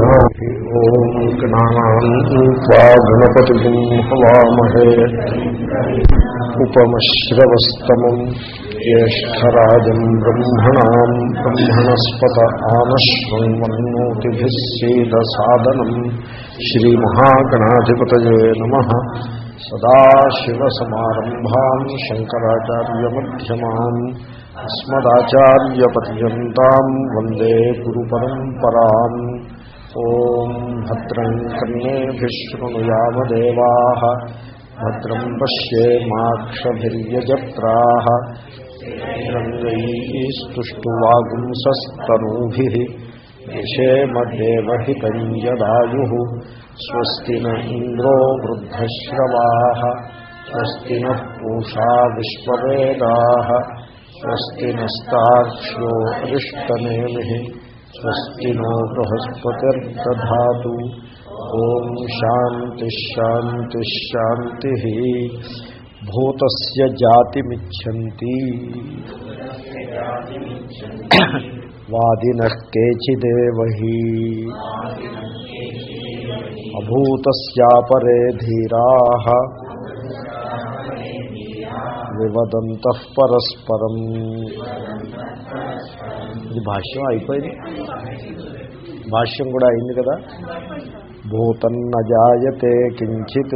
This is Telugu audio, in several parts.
ఓం గణానా గణపతి హవామహే ఉపమశ్రవస్తమం జ్యేష్టరాజం బ్రహ్మణా బ్రహ్మణస్పత ఆనశ్వన్మన్నోతిభిస్సేదసాదనం శ్రీమహాగణాధిపతయే నమ సదాశివసమారంభా శంకరాచార్యమ్యమాన్ అస్మదాచార్యపర్యంతం వందే గురు పరంపరా ॐ भद्रं कर्णेभिः भद्रं पश्ये माक्षभिर्यजत्राः। रङ्गैस्तुष्टुवागुंसस्तनूभिः यशेमदेवहितञ्जदायुः स्वस्ति न इन्द्रो वृद्धश्रवाः, स्वस्ति नः पूषा विश्ववेदाः, स्वस्ति नस्तार्क्ष्यो अरिष्टनेमिः स्वस्ति नो बृहस्पतिर्दधा ॐ शान्तिश्शान्तिश्शान्तिः। भूतस्य जातिमिच्छन्ति। वादिनः केचिदेव हि अभूतस्यापरे వివదంత పరస్పరం. ఇది భాష్యం అయిపోయింది. భాష్యం కూడా అయింది కదా? భూతన్నజాయతే కించిత్.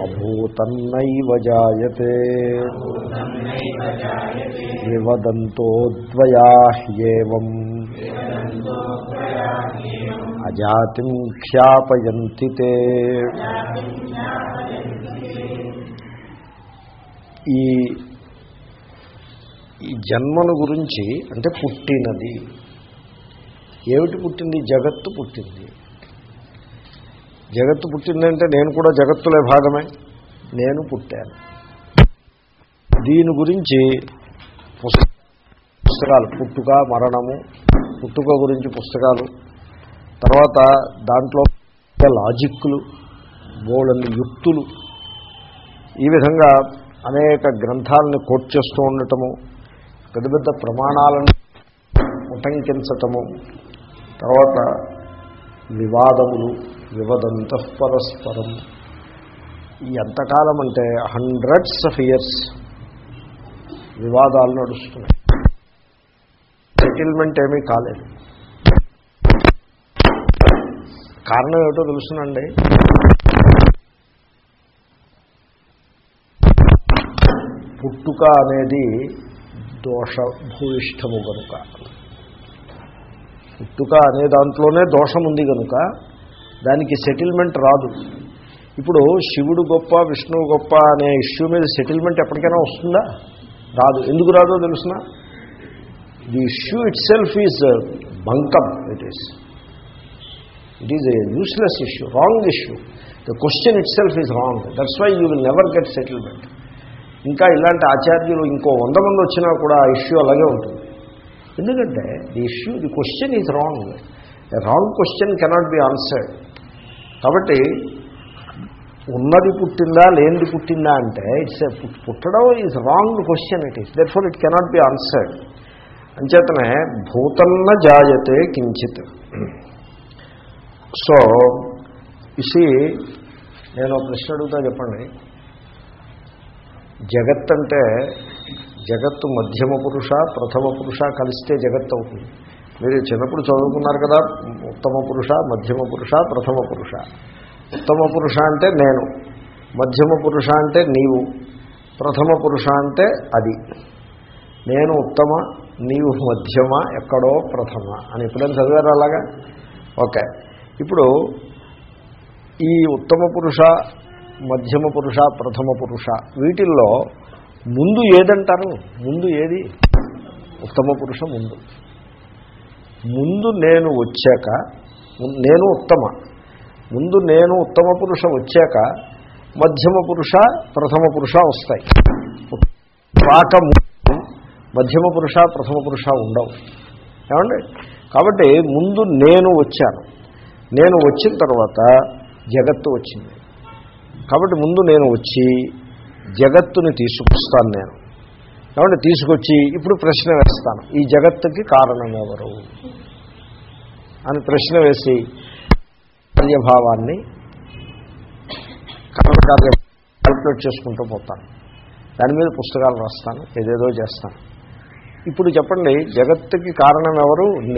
అభూతన్నైవ జాయతే. వివదంతోద్వయాహ్యేవం. అజాతిం ఖ్యాపయంతి తే. ఈ ఈ జన్మను గురించి అంటే పుట్టినది. ఏమిటి పుట్టింది? జగత్తు పుట్టింది. జగత్తు పుట్టిందంటే నేను కూడా జగత్తులే భాగమే. నేను పుట్టాను. దీని గురించి పుస్తకాలు పుట్టుక మరణము పుట్టుక గురించి పుస్తకాలు. తర్వాత దాంట్లో లాజిక్లు బోళన్ని యుక్తులు. ఈ విధంగా అనేక గ్రంథాలను కోట్ చేస్తూ ఉండటము పెద్ద పెద్ద ప్రమాణాలను ఉటంకించటము తర్వాత వివాదములు వివదంత పరస్పరం ఎంతకాలం అంటే హండ్రెడ్స్ ఆఫ్ ఇయర్స్ వివాదాలు నడుస్తున్నాయి. సెటిల్మెంట్ ఏమీ కాలేదు. కారణం ఏమిటో తెలుసునండి. పుట్టుక అనేది దోషభూయిష్టము కనుక పుట్టుక అనే దాంట్లోనే దోషం ఉంది కనుక దానికి సెటిల్మెంట్ రాదు. ఇప్పుడు శివుడు గొప్ప విష్ణువు గొప్ప అనే ఇష్యూ మీద సెటిల్మెంట్ ఎప్పటికైనా వస్తుందా? రాదు. ఎందుకు రాదో తెలుసిన? The issue itself is bunkum it is it is a useless issue wrong issue the question itself is wrong that's why you will never get settlement ఇంకా ఇలాంటి ఆచార్యులు ఇంకో వంద మంది వచ్చినా కూడా ఆ ఇష్యూ అలాగే ఉంటుంది. ఎందుకంటే the issue the question is wrong. Wrong question cannot be answered కాబట్టి ఉన్నది పుట్టిందా లేనిది పుట్టిందా అంటే ఇట్స్ పుట్టడం is wrong question it is that for it cannot be answered అంచేతనే భూతన్న జాయతే కించిత్. సో ఇసి నేను ప్రశ్న అడుగుతా చెప్పండి. జగత్ అంటే జగత్తు మధ్యమ పురుష ప్రథమ పురుష కలిస్తే జగత్ అవుతుంది. మీరు చిన్నప్పుడు చదువుకున్నారు కదా ఉత్తమ పురుష మధ్యమ పురుష ప్రథమ పురుష. ఉత్తమ పురుష అంటే నేను మధ్యమ పురుష అంటే నీవు ప్రథమ పురుష అంటే అది. నేను ఉత్తమ నీవు మధ్యమ ఎక్కడో ప్రథమ అని ఎప్పుడైనా చదివారు అలాగా? ఓకే. ఇప్పుడు ఈ ఉత్తమ పురుష మధ్యమ పురుష ప్రథమ పురుష. వీటిల్లో ముందు ఏదంటారు? ముందు ఏది? ఉత్తమ పురుష ముందు. ముందు నేను వచ్చాక నేను ఉత్తమ. ముందు నేను ఉత్తమ పురుష వచ్చాక మధ్యమ పురుష ప్రథమ పురుష వస్తాయి. రాక మధ్యమ పురుష ప్రథమ పురుష ఉండవు. ఏమండి? కాబట్టి ముందు నేను వచ్చాను. నేను వచ్చిన తర్వాత జగత్తు వచ్చింది. కాబట్టి ముందు నేను వచ్చి జగత్తుని తీసుకొస్తాను నేను. కాబట్టి తీసుకొచ్చి ఇప్పుడు ప్రశ్న వేస్తాను. ఈ జగత్తుకి కారణం ఎవరు? అని ప్రశ్న వేసి కార్యభావాన్ని కర్మకార్య క్యాల్కులేట్ చేసుకుంటూ పోతాను. దాని మీద పుస్తకాలు రాస్తాను ఏదేదో చేస్తాను. ఇప్పుడు చెప్పండి జగత్తుకి కారణం ఎవరు?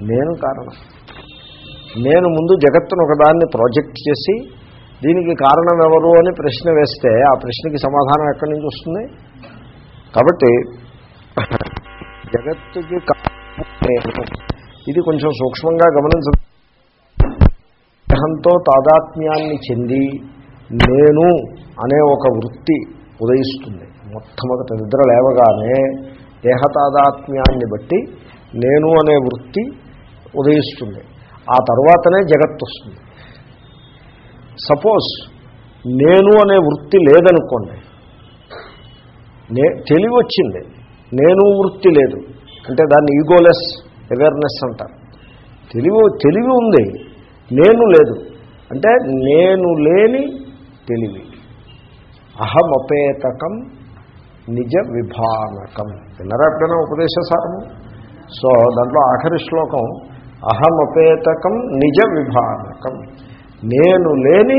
నేను కారణం. నేను ముందు జగత్తును ఒకదాన్ని ప్రాజెక్ట్ చేసి దీనికి కారణం ఎవరు అని ప్రశ్న వేస్తే ఆ ప్రశ్నకి సమాధానం ఎక్కడి నుంచి వస్తుంది? కాబట్టి జగత్తుకి ఇది కొంచెం సూక్ష్మంగా గమనించ దేహంతో తాదాత్మ్యాన్ని చెంది నేను అనే ఒక వృత్తి ఉదయిస్తుంది. మొట్టమొదట నిద్ర లేవగానే దేహ తాదాత్మ్యాన్ని బట్టి నేను అనే వృత్తి ఉదయిస్తుంది. ఆ తర్వాతనే జగత్తు వస్తుంది సపోజ్ నేను అనే వృత్తి లేదనుకోండి నే తెలివి వచ్చింది నేను వృత్తి లేదు అంటే దాన్ని ఈగోలెస్ అవేర్నెస్ అంటారు. తెలివి తెలివి ఉంది నేను లేదు అంటే నేను లేని తెలివి. అహమపేతకం నిజ విభానకం. విన్నరా ఎప్పుడైనా ఉపదేశసారము సో దాంట్లో ఆఖరి శ్లోకం అహమపేతకం నిజ విభానకం. నేను లేని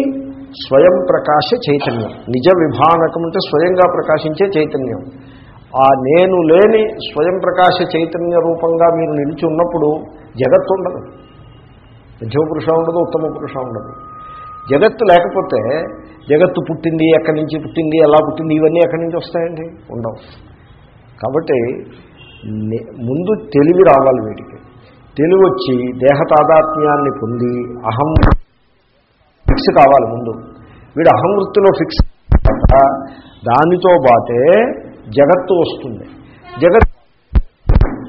స్వయం ప్రకాశ చైతన్యం. నిజ విభానకం అంటే స్వయంగా ప్రకాశించే చైతన్యం. ఆ నేను లేని స్వయం ప్రకాశ చైతన్య రూపంగా మీరు నిలిచి ఉన్నప్పుడు జగత్తు ఉండదు. మధ్యమ పురుషం ఉండదు ఉత్తమ పురుషం ఉండదు. జగత్తు లేకపోతే జగత్తు పుట్టింది ఎక్కడి నుంచి పుట్టింది ఎలా పుట్టింది ఇవన్నీ ఎక్కడి నుంచి వస్తాయండి? ఉండవు. కాబట్టి ముందు తెలివి రావాలి వీటికి. తెలివి వచ్చి దేహ తాదాత్మ్యాన్ని పొంది అహం ఫిక్స్ కావాలి ముందు. వీడు అహంవృత్తిలో ఫిక్స్. దానితో బాటే జగత్తు వస్తుంది. జగత్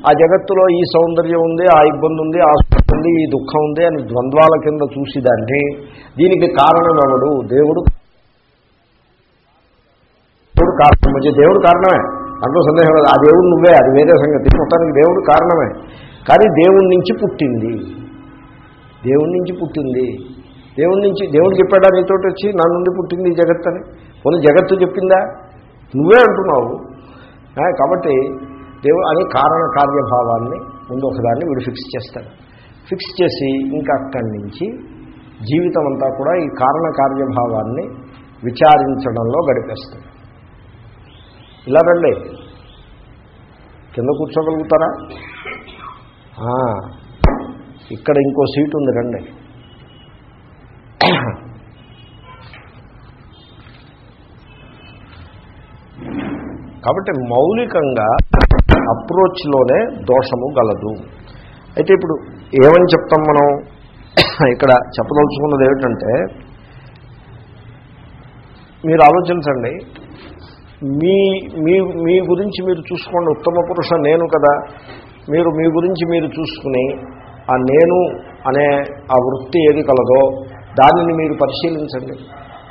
ఆ జగత్తులో ఈ సౌందర్యం ఉంది ఆ ఇబ్బంది ఉంది ఆ ఉంది ఈ దుఃఖం ఉంది అని ద్వంద్వాల కింద చూసి దాన్ని దీనికి కారణం ఎవడు? దేవుడు దేవుడు కారణం. మధ్య దేవుడు కారణమే. అందులో సందేహం లేదు. ఆ దేవుడు నువ్వే అది వేరే సంగతి. మొత్తానికి దేవుడు కారణమే. కానీ దేవుడి నుంచి పుట్టింది. దేవుడి నుంచి పుట్టింది. దేవుడి నుంచి దేవుడు చెప్పాడా నీతోటి వచ్చి నా నుండి పుట్టింది ఈ జగత్ అని? పోనీ జగత్తు చెప్పిందా? నువ్వే అంటున్నావు. కాబట్టి దేవుడు అని కారణ కార్యభావాన్ని ముందు ఒకదాన్ని వీడు ఫిక్స్ చేస్తాడు. ఫిక్స్ చేసి ఇంకా అక్కడి నుంచి జీవితం అంతా కూడా ఈ కారణ కార్యభావాన్ని విచారించడంలో గడిపేస్తాడు. ఇలా రండి. కింద కూర్చోగలుగుతారా? ఇక్కడ ఇంకో సీట్ ఉంది రండి. కాబట్టి మౌలికంగా అప్రోచ్లోనే దోషము గలదు. అయితే ఇప్పుడు ఏమని చెప్తాం మనం? ఇక్కడ చెప్పదలుచుకున్నది ఏమిటంటే మీరు ఆలోచించండి. మీ మీ మీ గురించి మీరు చూసుకోండి. ఉత్తమ పురుష నేను కదా. మీరు మీ గురించి మీరు చూసుకుని ఆ నేను అనే ఆ వృత్తి ఏది కలదో దానిని మీరు పరిశీలించండి.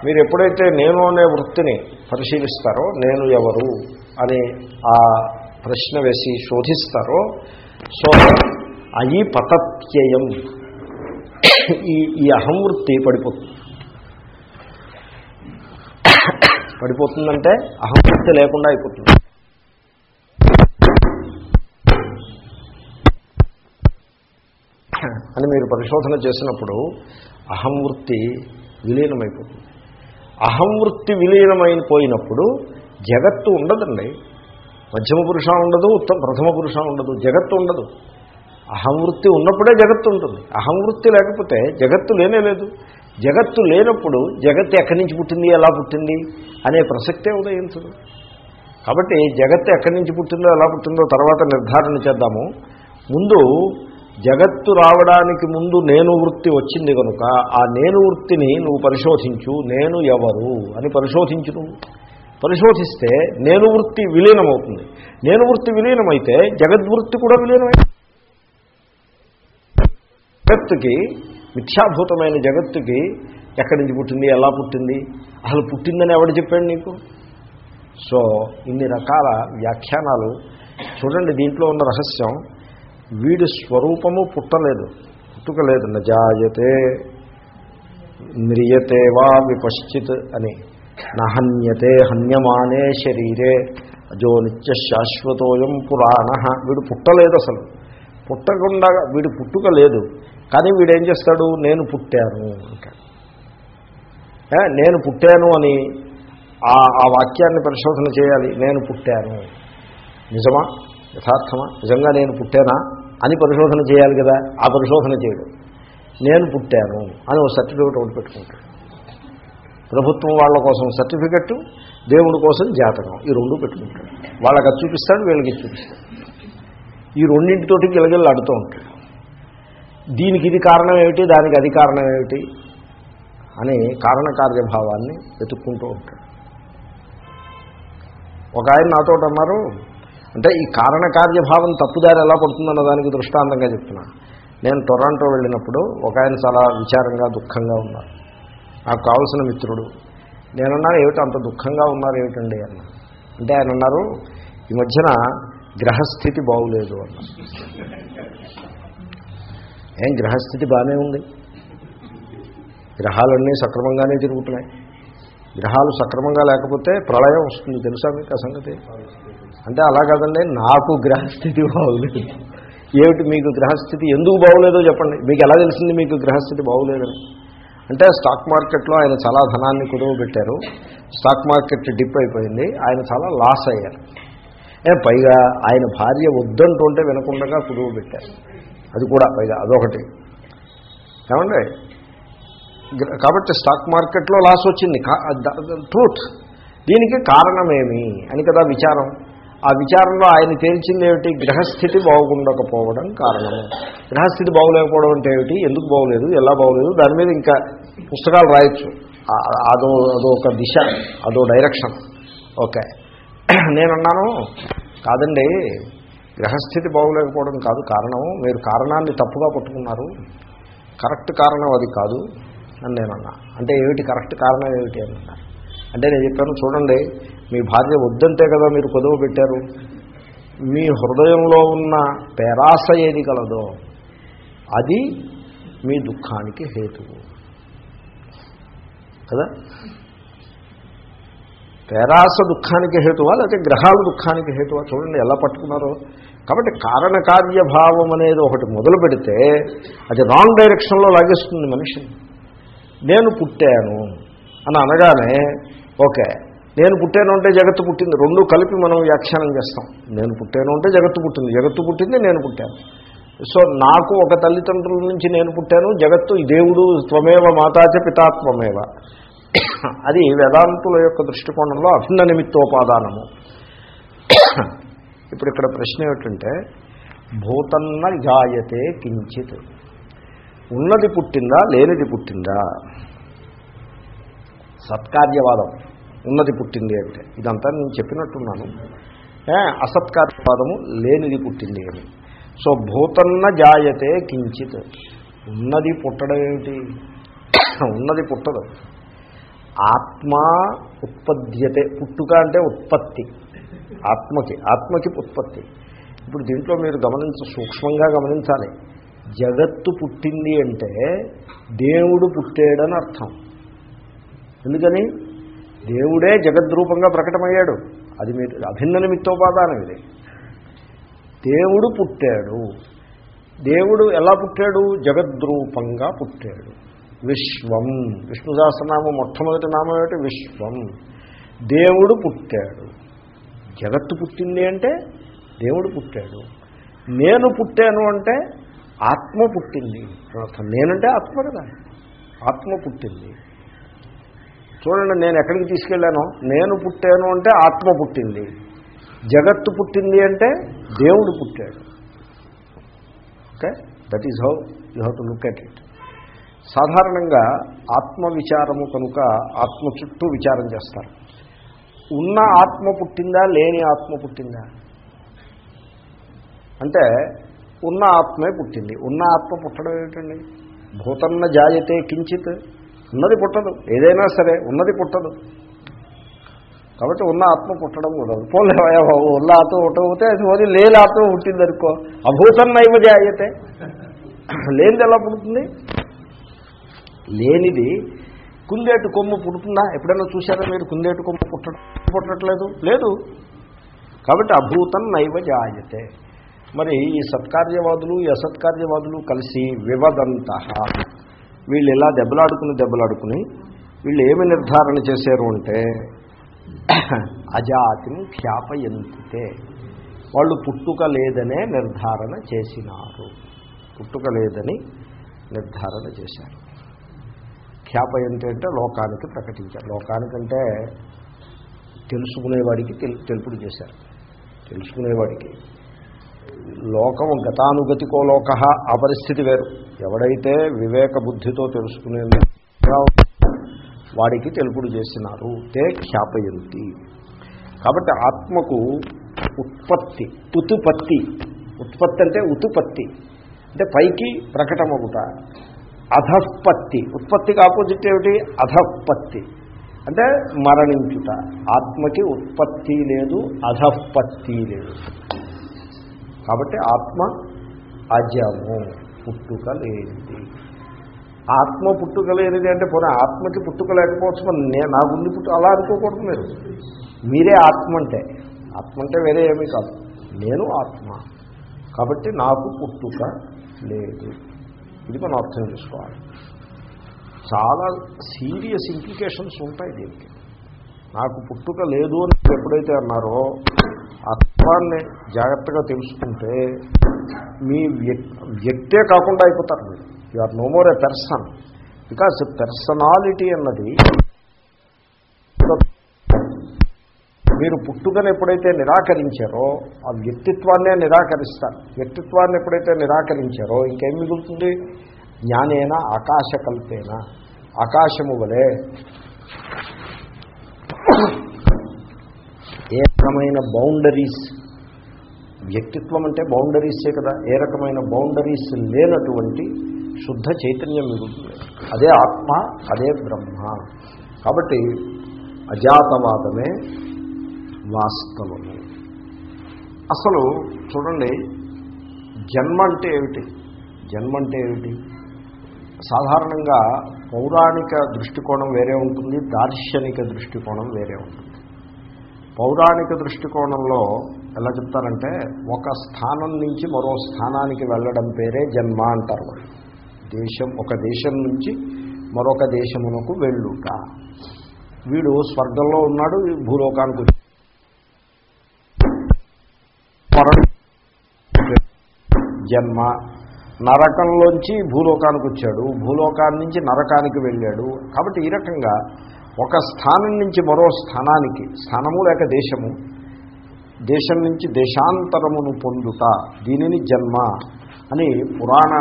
మీరు ఎప్పుడైతే నేను అనే వృత్తిని పరిశీలిస్తారో నేను ఎవరు అని ఆ ప్రశ్న వేసి శోధిస్తారో సో అయి పతత్యయం. ఈ ఈ అహంవృత్తి పడిపోతుంది. పడిపోతుందంటే అహంవృత్తి లేకుండా అయిపోతుంది అని మీరు పరిశోధన చేసినప్పుడు అహంవృత్తి విలీనమైపోతుంది. అహంవృత్తి విలీనమైపోయినప్పుడు జగత్తు ఉండదండి. మధ్యమ పురుష ఉండదు ఉత్తమ ప్రథమ పురుష ఉండదు జగత్తు ఉండదు. అహంవృత్తి ఉన్నప్పుడే జగత్తు ఉంటుంది. అహంవృత్తి లేకపోతే జగత్తు లేనే లేదు. జగత్తు లేనప్పుడు జగత్తు ఎక్కడి నుంచి పుట్టింది ఎలా పుట్టింది అనే ప్రసక్తే ఉదయించదు. కాబట్టి జగత్తు ఎక్కడి నుంచి పుట్టిందో ఎలా పుట్టిందో తర్వాత నిర్ధారణ చేద్దాము. ముందు జగత్తు రావడానికి ముందు నేను వృత్తి వచ్చింది కనుక ఆ నేను వృత్తిని నువ్వు పరిశోధించు నేను ఎవరు అని పరిశోధించు నువ్వు. పరిశోధిస్తే నేను వృత్తి విలీనమవుతుంది. నేను వృత్తి విలీనమైతే జగద్వృత్తి కూడా విలీనమైంది జగత్తుకి మిథ్యాభూతమైన జగత్తుకి ఎక్కడి నుంచి పుట్టింది ఎలా పుట్టింది? అసలు పుట్టిందని ఎవడు చెప్పాడు నీకు? సో ఇన్ని రకాల వ్యాఖ్యానాలు. చూడండి దీంట్లో ఉన్న రహస్యం. వీడి స్వరూపము పుట్టలేదు. పుట్టుకలేదు. నజాయతే మ్రియతే వా విపశ్చిత్ అని. నహన్యతే హన్యమానే శరీరే. అజో నిత్య శాశ్వతోయం పురాణ. వీడు పుట్టలేదు అసలు. పుట్టకుండా వీడు పుట్టుక లేదు. కానీ వీడేం చేస్తాడు? నేను పుట్టాను అంటాడు. నేను పుట్టాను అని ఆ ఆ వాక్యాన్ని పరిశోధన చేయాలి. నేను పుట్టాను. నిజమా? యథార్థమా? నిజంగా నేను పుట్టానా? అని పరిశోధన చేయాలి కదా ఆ పరిశోధన చేయడం. నేను పుట్టాను అని ఒక సర్టిఫికెట్ ఒకటి పెట్టుకుంటాడు. ప్రభుత్వం వాళ్ళ కోసం సర్టిఫికెట్ దేవుడి కోసం జాతకం ఈ రెండు పెట్టుకుంటాడు. వాళ్ళకి అది చూపిస్తాడు వీళ్ళకి చూపిస్తాడు. ఈ రెండింటితోటి గిలగిల్లు ఆడుతూ ఉంటాడు. దీనికి ఇది కారణం ఏమిటి దానికి అది కారణం ఏమిటి అని కారణకార్యభావాన్ని వెతుక్కుంటూ ఉంటాడు. ఒక ఆయన నాతో అన్నారు అంటే ఈ కారణకార్యభావం తప్పుదారి ఎలా పడుతుందన్న దానికి దృష్టాంతంగా చెప్తున్నా. నేను టొరాంటో వెళ్ళినప్పుడు ఒక ఆయన చాలా విచారంగా దుఃఖంగా ఉన్నారు. నాకు కావలసిన మిత్రుడు. నేనన్నాను ఏమిటి అంత దుఃఖంగా ఉన్నారు? ఏమిటండి? అన్న. అంటే ఆయన అన్నారు ఈ మధ్యన గ్రహస్థితి బాగులేదు అన్న. ఏం గ్రహస్థితి బాగానే ఉంది? గ్రహాలన్నీ సక్రమంగానే తిరుగుతున్నాయి. గ్రహాలు సక్రమంగా లేకపోతే ప్రళయం వస్తుంది. తెలుసా మీకు ఆ సంగతి? అంటే అలా కాదండి నాకు గ్రహస్థితి బాగులేదు. ఏమిటి మీకు గ్రహస్థితి? ఎందుకు బాగులేదో చెప్పండి. మీకు ఎలా తెలిసింది మీకు గ్రహస్థితి బాగులేదని? అంటే స్టాక్ మార్కెట్లో ఆయన చాలా ధనాన్ని కుదువ పెట్టారు స్టాక్ మార్కెట్ డిప్ అయిపోయింది. ఆయన చాలా లాస్ అయ్యారు. పైగా ఆయన భార్య వద్దంటుంటే వినకుండా కుదువ పెట్టారు అది కూడా పైగా అదొకటి. ఏమండి? కాబట్టి స్టాక్ మార్కెట్లో లాస్ వచ్చింది. ట్రూత్. దీనికి కారణమేమి అని కదా విచారం. ఆ విచారంలో ఆయన తేల్చింది ఏమిటి గ్రహస్థితి బాగుండకపోవడం కారణము. గ్రహస్థితి బాగులేకపోవడం అంటే ఏమిటి? ఎందుకు బాగులేదు? ఎలా బాగులేదు? దాని మీద ఇంకా పుస్తకాలు రాయొచ్చు. అదో అదో ఒక దిశ అదో డైరెక్షన్. ఓకే. నేనన్నాను కాదండి గ్రహస్థితి బాగులేకపోవడం కాదు కారణం. మీరు కారణాన్ని తప్పుగా పట్టుకున్నారు. కరెక్ట్ కారణం అది కాదు. అని నేను అన్నా అంటే ఏమిటి? కరెక్ట్ కారణం ఏమిటి అని అన్నారు అంటే నేను చెప్పాను చూడండి మీ భార్య వద్దంటే కదా మీరు కొదవ పెట్టారు. మీ హృదయంలో ఉన్న పేరాస ఏది కలదో అది మీ దుఃఖానికి హేతువు. కదా? పేరాస దుఃఖానికి హేతువా? లేకపోతే గ్రహాలు దుఃఖానికి హేతువా? చూడండి ఎలా పట్టుకున్నారో. కాబట్టి కారణకార్యభావం అనేది ఒకటి మొదలు పెడితే అది రాంగ్ డైరెక్షన్లో లాగేస్తుంది మనిషిని. నేను పుట్టాను. అని అనగానే ఓకే నేను పుట్టాను అంటే జగత్తు పుట్టింది. రెండు కలిపి మనం వ్యాఖ్యానం చేస్తాం. నేను పుట్టాను అంటే జగత్తు పుట్టింది. జగత్తు పుట్టింది నేను పుట్టాను. సో నాకు ఒక తల్లిదండ్రుల నుంచి నేను పుట్టాను. జగత్తు ఈ దేవుడు త్వమేవ మాతాచ పితాత్వమేవ. అది వేదాంతుల యొక్క దృష్టికోణంలో అభిన్న నిమిత్తోపాదానము. ఇప్పుడు ఇక్కడ ప్రశ్న ఏమిటంటే భూతన్న జాయతే కించిత్. ఉన్నది పుట్టిందా లేనిది పుట్టిందా? సత్కార్యవాదం. ఉన్నది పుట్టింది అంటే. ఇదంతా నేను చెప్పినట్టున్నాను. అసత్కార్యవాదము లేనిది పుట్టింది అని సో భూతన్న జాయతే కించిత్. ఉన్నది పుట్టడం ఏమిటి? ఉన్నది పుట్టదు. ఆత్మ ఉత్పద్యతే. పుట్టుక అంటే ఉత్పత్తి. ఆత్మకి ఆత్మకి ఉత్పత్తి. ఇప్పుడు దీంట్లో మీరు గమనించ సూక్ష్మంగా గమనించాలి. జగత్తు పుట్టింది అంటే దేవుడు పుట్టాడని అర్థం. ఎందుకని? దేవుడే జగద్రూపంగా ప్రకటమయ్యాడు. అది మీరు అభిన్న నిమిత్తోపాదానం ఇది. దేవుడు పుట్టాడు. దేవుడు ఎలా పుట్టాడు? జగద్రూపంగా పుట్టాడు. విశ్వం. విష్ణు సహస్రనామం మొట్టమొదటి నామం ఏమిటి? విశ్వం. దేవుడు పుట్టాడు. జగత్తు పుట్టింది అంటే దేవుడు పుట్టాడు. నేను పుట్టాను అంటే ఆత్మ పుట్టింది. నేనంటే ఆత్మ కదా. ఆత్మ పుట్టింది. చూడండి నేను ఎక్కడికి తీసుకెళ్ళాను? నేను పుట్టాను అంటే ఆత్మ పుట్టింది. జగత్తు పుట్టింది అంటే దేవుడు పుట్టాడు. Okay? That is how you have to look at it సాధారణంగా ఆత్మ విచారము కనుక ఆత్మ చుట్టూ విచారం చేస్తారు. ఉన్న ఆత్మ పుట్టిందా లేని ఆత్మ పుట్టిందా? అంటే ఉన్న ఆత్మే పుట్టింది. ఉన్న ఆత్మ పుట్టడం ఏమిటండి? భూతన్న జాయతే కించిత్ ఉన్నది పుట్టదు. ఏదైనా సరే ఉన్నది పుట్టదు. కాబట్టి ఉన్న ఆత్మ పుట్టడం కుదరదు పోలే బాబు ఉన్న ఆత్మ పుట్టకపోతే అది పోనీ లేని ఆత్మ పుట్టింది అనుకో అభూతన్నైవ జాయతే లేనిది ఎలా పుడుతుంది? లేనిది కుందేటు కొమ్ము పుడుతుందా? ఎప్పుడైనా చూసారా మీరు కుందేటు కొమ్ము పుట్టడం? పుట్టట్లేదు? లేదు. కాబట్టి అభూతం నైవ జాయతే మరి ఈ సత్కార్యవాదులు ఈ అసత్కార్యవాదులు కలిసి వివదంత. వీళ్ళు ఇలా దెబ్బలాడుకుని దెబ్బలాడుకుని వీళ్ళు ఏమి నిర్ధారణ చేశారు అంటే అజాతిని ఖ్యాపయంతితే. వాళ్ళు పుట్టుక లేదనే నిర్ధారణ చేసినారు. పుట్టుక లేదని నిర్ధారణ చేశారు. ఖ్యాపయంతి అంటే లోకానికి ప్రకటించారు. లోకానికంటే తెలుసుకునేవాడికి తెలు తెలుపుడు చేశారు. తెలుసుకునేవాడికి లోకం గతానుగతికో లోక ఆ పరిస్థితి వేరు. ఎవడైతే వివేక బుద్ధితో తెలుసుకునే వాడికి తెలుపుడు చేసినారు తే ఖ్యాపయంతి. కాబట్టి ఆత్మకు ఉత్పత్తి ఉతుపత్తి. ఉత్పత్తి అంటే ఉతుపత్తి. అంటే పైకి ప్రకటమగుట. అధపత్తి. ఉత్పత్తికి ఆపోజిట్ ఏమిటి? అధపత్తి. అంటే మరణించుట. ఆత్మకి ఉత్పత్తి లేదు అధపత్తి లేదు. కాబట్టి ఆత్మ అజము పుట్టుక లేనిది. ఆత్మ పుట్టుక లేనిది అంటే పోనీ ఆత్మకి పుట్టుక లేకపోవచ్చు మరి నేను నా గుండి పుట్టు అలా అనుకోకూడదు మీరు. మీరే ఆత్మ అంటే. ఆత్మ అంటే వేరే ఏమీ కాదు. నేను ఆత్మ. కాబట్టి నాకు పుట్టుక లేదు. ఇది మనం అర్థం చేసుకోవాలి. చాలా సీరియస్ ఇంప్లికేషన్స్ ఉంటాయి దీనికి. నాకు పుట్టుక లేదు అని ఎప్పుడైతే అన్నారో అర్థాన్ని జాగ్రత్తగా తెలుసుకుంటే మీ వ్యక్తే కాకుండా అయిపోతారు మీరు. You are no more a person because personality అన్నది మీరు పుట్టుకను ఎప్పుడైతే నిరాకరించారో ఆ వ్యక్తిత్వాన్నే నిరాకరిస్తారు. వ్యక్తిత్వాన్ని ఎప్పుడైతే నిరాకరించారో ఇంకేం మిగులుతుంది? జ్ఞానేనా? ఆకాశకల్పేనా? ఆకాశము వలె ఏ రకమైన బౌండరీస్ వ్యక్తిత్వం అంటే బౌండరీసే కదా. ఏ రకమైన బౌండరీస్ లేనటువంటి శుద్ధ చైతన్యం మిగులుతుంది. అదే ఆత్మ అదే బ్రహ్మ. కాబట్టి అజాతవాదమే వాస్తవము. అసలు చూడండి జన్మ అంటే ఏమిటి? జన్మ అంటే ఏమిటి? సాధారణంగా పౌరాణిక దృష్టికోణం వేరే ఉంటుంది దార్శనిక దృష్టికోణం వేరే ఉంటుంది. పౌరాణిక దృష్టికోణంలో ఎలా చెప్తారంటే ఒక స్థానం నుంచి మరో స్థానానికి వెళ్ళడం పేరే జన్మ అంటారు దేశం ఒక దేశం నుంచి మరొక దేశమునకు వెళ్ళుట. వీడు స్వర్గంలో ఉన్నాడు భూలోకానికి వచ్చి జన్మ. నరకంలోంచి భూలోకానికి వచ్చాడు భూలోకాన్ని నుంచి నరకానికి వెళ్ళాడు. కాబట్టి ఈ రకంగా ఒక స్థానం నుంచి మరో స్థానానికి స్థానము లేక దేశము దేశం నుంచి దేశాంతరమును పొందుట దీనిని జన్మ అని పురాణ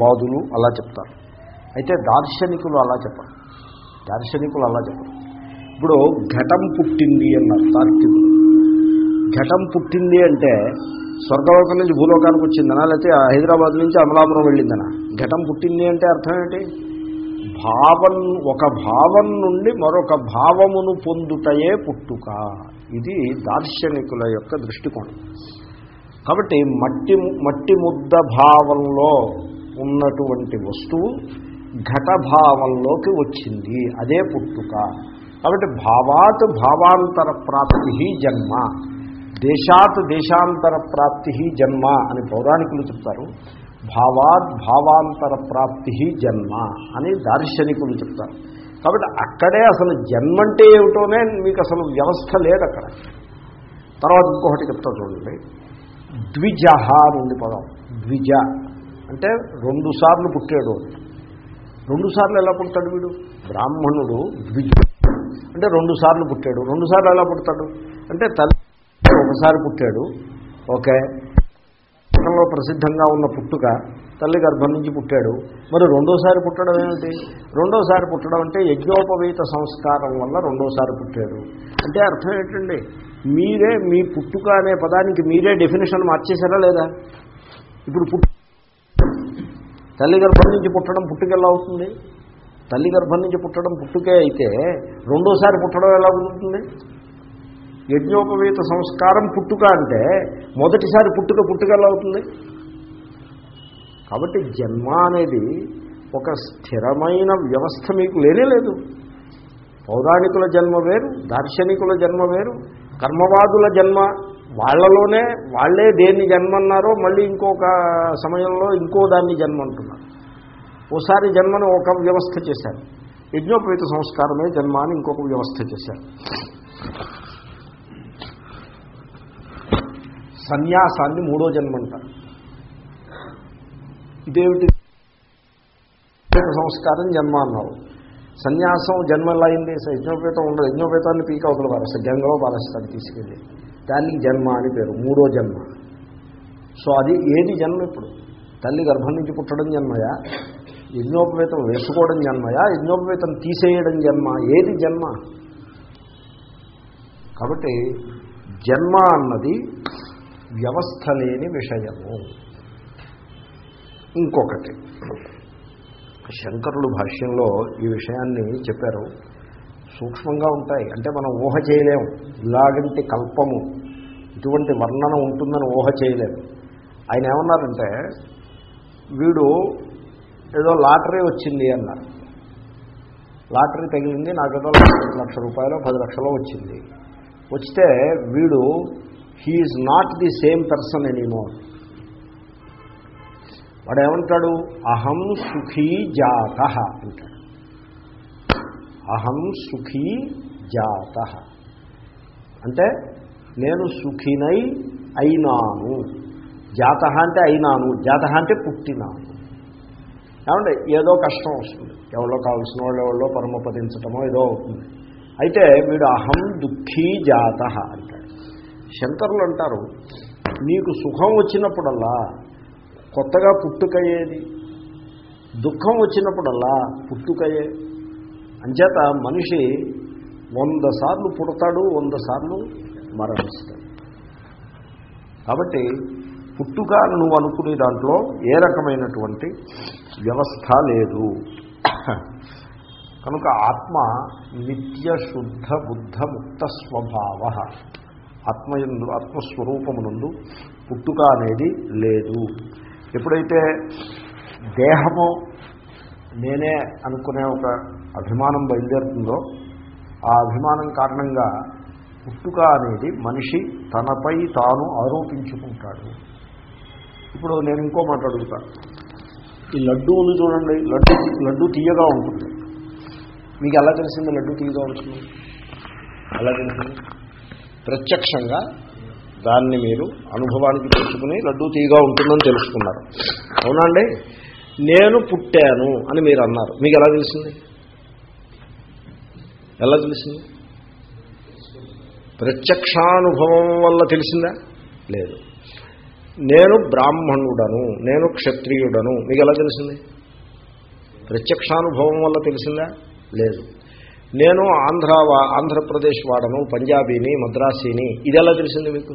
వాదులు అలా చెప్తారు. అయితే దార్శనికులు అలా చెప్పరు. దార్శనికులు అలా చెప్పరు. ఇప్పుడు ఘటం పుట్టింది అన్నారు తార్కికులు ఘటం పుట్టింది అంటే స్వర్గలోకం నుంచి భూలోకానికి వచ్చిందనా లేకపోతే హైదరాబాద్ నుంచి అమలాపురం వెళ్ళిందనా? ఘటం పుట్టింది అంటే అర్థం ఏంటి? భావం ఒక భావం నుండి మరొక భావమును పొందుటయే పుట్టుక. ఇది దార్శనికుల యొక్క దృష్టికోణం. కాబట్టి మట్టి మట్టి ముద్ద భావంలో ఉన్నటువంటి వస్తువు ఘటభావంలోకి వచ్చింది. అదే పుట్టుక. కాబట్టి భావాత్ భావాంతర ప్రాప్తి జన్మ. దేశాత్ దేశాంతర ప్రాప్తి జన్మ అని పౌరాణికులు చెప్తారు. భావాత్ భావాంతర ప్రాప్తి జన్మ అని దార్శనికులు చెప్తారు. కాబట్టి అక్కడే అసలు జన్మ అంటే ఏమిటోనే మీకు అసలు వ్యవస్థ లేదు అక్కడ. తర్వాత ఇంకొకటి చెప్తా చూడండి. ద్విజహ నుండి పదం. ద్విజ అంటే రెండు సార్లు పుట్టాడు రెండు సార్లు ఎలా పుడతాడు వీడు? బ్రాహ్మణుడు ద్విజ. అంటే రెండు సార్లు పుట్టాడు. రెండు సార్లు ఎలా పుడతాడు? అంటే తల్లి ఒకసారి పుట్టాడు. ఓకే. ప్రసిద్ధంగా ఉన్న పుట్టుక తల్లి గర్భం నుంచి పుట్టాడు. మరి రెండోసారి పుట్టడం ఏమిటి? రెండోసారి పుట్టడం అంటే యజ్ఞోపవీత సంస్కారం వల్ల రెండోసారి పుట్టాడు. అంటే అర్థం ఏంటండి? మీరే మీ పుట్టుక అనే పదానికి మీరే డెఫినేషన్ మార్చేశారా లేదా? ఇప్పుడు పుట్టు తల్లి గర్భం నుంచి పుట్టడం పుట్టుకెలా అవుతుంది? తల్లి గర్భం నుంచి పుట్టడం పుట్టుకే అయితే రెండోసారి పుట్టడం ఎలా కుదురుతుంది యజ్ఞోపవీత సంస్కారం పుట్టుక అంటే మొదటిసారి పుట్టుక పుట్టుకెలా అవుతుంది? కాబట్టి జన్మ అనేది ఒక స్థిరమైన వ్యవస్థ మీకు లేనే లేదు. పౌరాణికుల జన్మ వేరు దార్శనికుల జన్మ వేరు కర్మవాదుల జన్మ వాళ్ళలోనే వాళ్ళే దేన్ని జన్మన్నారో మళ్ళీ ఇంకొక సమయంలో ఇంకో దాన్ని జన్మ అంటున్నారు. ఓసారి జన్మను ఒక వ్యవస్థ చేశారు. యజ్ఞోపేత సంస్కారమే జన్మ అని ఇంకొక వ్యవస్థ చేశారు. సన్యాసాన్ని మూడో జన్మ అంటారు. ఇదేమిటి సంస్కారం జన్మ అన్నావు. సన్యాసం జన్మ ఎలా అయింది యజ్ఞోపేతం ఉండదు. యజ్ఞోపేతాన్ని పీక అవతల పారేస్తారు గంగలో పారేస్తారు తీసుకెళ్ళి. దానికి జన్మ అని పేరు. మూడో జన్మ. సో అది ఏది జన్మ ఇప్పుడు? తల్లి గర్భం నుంచి పుట్టడం జన్మయా? యజ్ఞోపవేతం వేసుకోవడం జన్మయా? యజ్ఞోపవేతం తీసేయడం జన్మ? ఏది జన్మ? కాబట్టి జన్మ అన్నది వ్యవస్థ లేని విషయము. ఇంకొకటి. శంకరులు భాష్యంలో ఈ విషయాన్ని చెప్పారు. సూక్ష్మంగా ఉంటాయి. అంటే మనం ఊహ చేయలేము ఇలాగంటి కల్పము ఇటువంటి వర్ణన ఉంటుందని ఊహ చేయలేము ఆయన ఏమన్నారంటే వీడు ఏదో లాటరీ వచ్చింది అన్నారు. లాటరీ తగిలింది నాకేదో లక్ష రూపాయలు పది లక్షలు వచ్చింది. వస్తే వీడు he is not the same person anymore వాడు ఏమంటాడు అహం సుఖీ జాత అంటాడు. అహం సుఖీ జాత. అంటే నేను సుఖినై అయినాను. జాత అంటే అయినాను. జాత అంటే పుట్టినాను. ఏమంటే ఏదో కష్టం వస్తుంది. ఎవరో కావాల్సిన వాళ్ళు ఎవరో పరమపదించటమో ఏదో అవుతుంది. అయితే వీడు అహం దుఃఖీ జాత అంటాడు. శంకరులు అంటారు నీకు సుఖం వచ్చినప్పుడల్లా కొత్తగా పుట్టుకయ్యేది. దుఃఖం వచ్చినప్పుడల్లా పుట్టుకయ్యే. అంచేత మనిషి వంద సార్లు పుడతాడు వంద సార్లు మరణిస్తాడు. కాబట్టి పుట్టుక నువ్వు అనుకునే దాంట్లో ఏ రకమైనటువంటి వ్యవస్థ లేదు. కనుక ఆత్మ నిత్య శుద్ధ బుద్ధ ముక్త స్వభావ. ఆత్మయందు ఆత్మస్వరూపమునందు పుట్టుక అనేది లేదు. ఎప్పుడైతే దేహము నేనే అనుకునే ఒక అభిమానం బయలుదేరుతుందో ఆ అభిమానం కారణంగా పుట్టుక అనేది మనిషి తనపై తాను ఆరోపించుకుంటాడు. ఇప్పుడు నేను ఇంకో మాట అడుగుతాను ఈ లడ్డు చూడండి లడ్డు లడ్డు తీయగా ఉంటుంది. మీకు ఎలా తెలిసింది లడ్డు తీయగా ఉంటుంది? ఎలా తెలిసింది? ప్రత్యక్షంగా దాన్ని మీరు అనుభవానికి తెచ్చుకుని లడ్డు తీగా ఉంటుందని తెలుసుకున్నారు. అవునండి నేను పుట్టాను అని మీరు అన్నారు. మీకు ఎలా తెలిసింది? ఎలా తెలిసింది? ప్రత్యక్షానుభవం వల్ల తెలిసిందా? లేదు. నేను బ్రాహ్మణుడను నేను క్షత్రియుడను. మీకు ఎలా తెలిసింది? ప్రత్యక్షానుభవం వల్ల తెలిసిందా? లేదు. నేను ఆంధ్ర ఆంధ్రప్రదేశ్ వాడను పంజాబీని మద్రాసీని ఇది ఎలా తెలిసింది మీకు?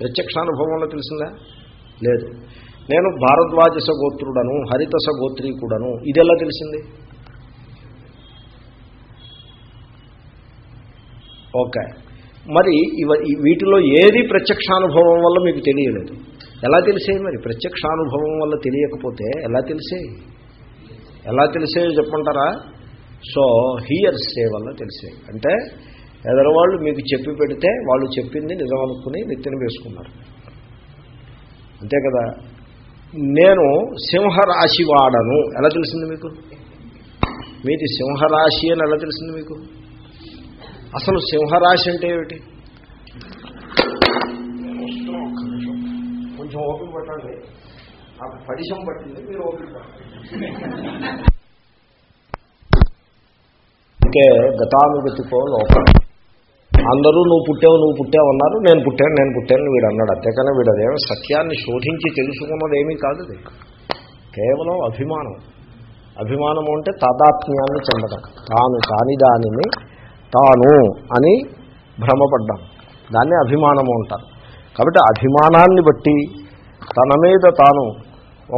ప్రత్యక్షానుభవంలో తెలిసిందా? లేదు. నేను భారద్వాజస గోత్రుడను హరితస గోత్రీకుడను ఇది ఎలా తెలిసింది? ఓకే. మరి ఇవ వీటిలో ఏది ప్రత్యక్షానుభవం వల్ల మీకు తెలియలేదు? ఎలా తెలిసే మరి? ప్రత్యక్షానుభవం వల్ల తెలియకపోతే ఎలా తెలిసే ఎలా తెలిసే చెప్పంటారా సో హియర్సే వల్ల తెలిసే. అంటే ఎదరవాళ్ళు మీకు చెప్పి పెడితే వాళ్ళు చెప్పింది నిజం అనుకుని నెత్తిన వేసుకున్నారు. అంతే కదా? నేను సింహరాశి వాడను. ఎలా తెలిసింది మీకు? మీది సింహరాశి అని ఎలా తెలిసింది మీకు? అసలు సింహరాశి అంటే ఏమిటి? కొంచెం ఓపిక పట్టండి. నాకు పరిశం పట్టింది మీరు ఓపిక పట్టండి. ఇంకే గతానుగతికో లోకం. అందరూ నువ్వు పుట్టావు నువ్వు పుట్టావు అన్నారు నేను పుట్టాను నేను పుట్టాను వీడు అన్నాడు. అంతేకానే వీడు అదేమో సత్యాన్ని శోధించి తెలుసుకున్నది ఏమీ కాదు కేవలం అభిమానం. అభిమానము అంటే తాదాత్మ్యాన్ని చెందడం. తాను కాని దానిని తాను అని భ్రమపడ్డాం. దాన్ని అభిమానము అంటారు. కాబట్టి అభిమానాన్ని బట్టి తన మీద తాను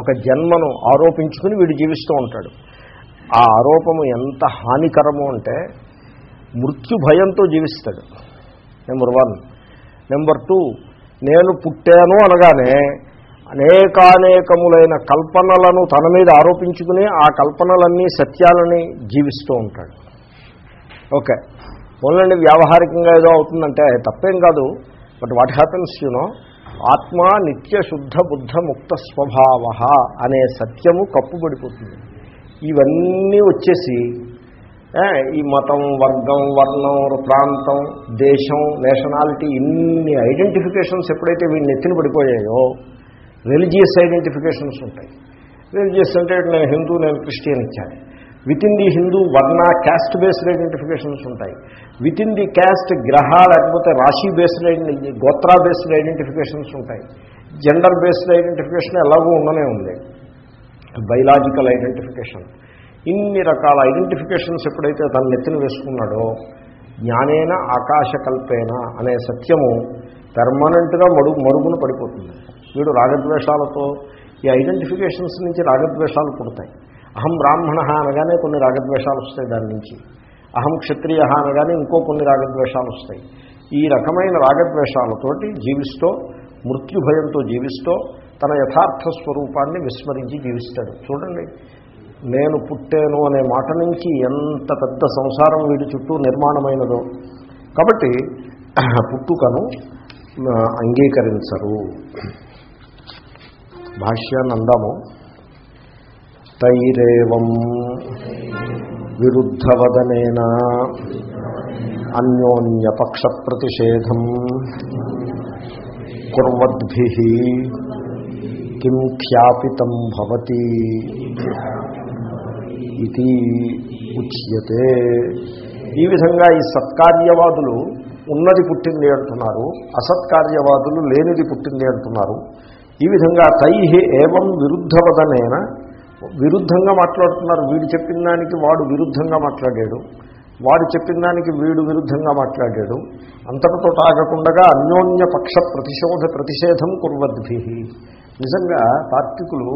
ఒక జన్మను ఆరోపించుకుని వీడు జీవిస్తూ ఉంటాడు. ఆ ఆరోపము ఎంత హానికరము అంటే మృత్యు భయంతో జీవిస్తాడు. నెంబర్ వన్ నెంబర్ టూ నేను పుట్టాను అనగానే అనేకానేకములైన కల్పనలను తన మీద ఆరోపించుకుని ఆ కల్పనలన్నీ సత్యాలని జీవిస్తూ ఉంటాడు. ఓకే. ఓన్లండి వ్యావహారికంగా ఏదో అవుతుందంటే తప్పేం కాదు. బట్ వాట్ హ్యాపన్స్ యూనో ఆత్మ నిత్య శుద్ధ బుద్ధ ముక్త స్వభావ అనే సత్యము కప్పుబడిపోతుంది. ఇవన్నీ వచ్చేసి ఈ మతం వర్గం వర్ణం ప్రాంతం దేశం నేషనాలిటీ ఇన్ని ఐడెంటిఫికేషన్స్ ఎప్పుడైతే వీళ్ళు నెత్తిన పడిపోయాయో రిలీజియస్ ఐడెంటిఫికేషన్స్ ఉంటాయి. రిలీజియస్ అంటే నేను హిందూ నేను క్రిస్టియన్ ఇచ్చాను. With in the Hindu varna caste based identifications ఉంటాయి. విత్ ఇన్ ది క్యాస్ట్ గ్రహ లేకపోతే rashi based gotra based identifications ఉంటాయి. జెండర్ బేస్డ్ ఐడెంటిఫికేషన్ ఎలాగో ఉండనే ఉంది. బయలాజికల్ ఐడెంటిఫికేషన్ ఇన్ని రకాల ఐడెంటిఫికేషన్స్ ఎప్పుడైతే తన నెత్తిన వేసుకున్నాడో జ్ఞానేన ఆకాశకల్పేన అనే సత్యము పెర్మనెంట్గా మడు మరుగున పడిపోతుంది. వీడు రాగద్వేషాలతో ఈ ఐడెంటిఫికేషన్స్ నుంచి రాగద్వేషాలు పుడతాయి. అహం బ్రాహ్మణ అనగానే కొన్ని రాగద్వేషాలు వస్తాయి దాని నుంచి. అహం క్షత్రియ అనగానే ఇంకో కొన్ని రాగద్వేషాలు వస్తాయి. ఈ రకమైన రాగద్వేషాలతోటి జీవిస్తూ మృత్యుభయంతో జీవిస్తూ తన యథార్థ స్వరూపాన్ని విస్మరించి జీవిస్తాడు. చూడండి నేను పుట్టాను అనే మాట నుంచి ఎంత పెద్ద సంసారం వీడి చుట్టూ నిర్మాణమైనదో. కాబట్టి పుట్టుకను అంగీకరించరు. భాష్యాన్ని అందాము. తైరేవం విరుద్ధవదనేన అన్యోన్యపక్ష ప్రతిషేధం కుర్వద్భి కిం ఖ్యాపితం భవతి ఇది ఉచ్యతే ఈ విధంగా ఈ సత్కార్యవాదులు ఉన్నది పుట్టింది అంటున్నారు అసత్కార్యవాదులు లేనిది పుట్టింది అంటున్నారు. ఈ విధంగా తై ఏవం విరుద్ధవదనైన విరుద్ధంగా మాట్లాడుతున్నారు. వీడు చెప్పిన దానికి వాడు విరుద్ధంగా మాట్లాడాడు. వాడు చెప్పిన దానికి వీడు విరుద్ధంగా మాట్లాడాడు. అంతటితో తాగకుండా అన్యోన్య పక్ష ప్రతిశోధ ప్రతిషేధం కుర్వద్భి. నిజంగా తార్కికులు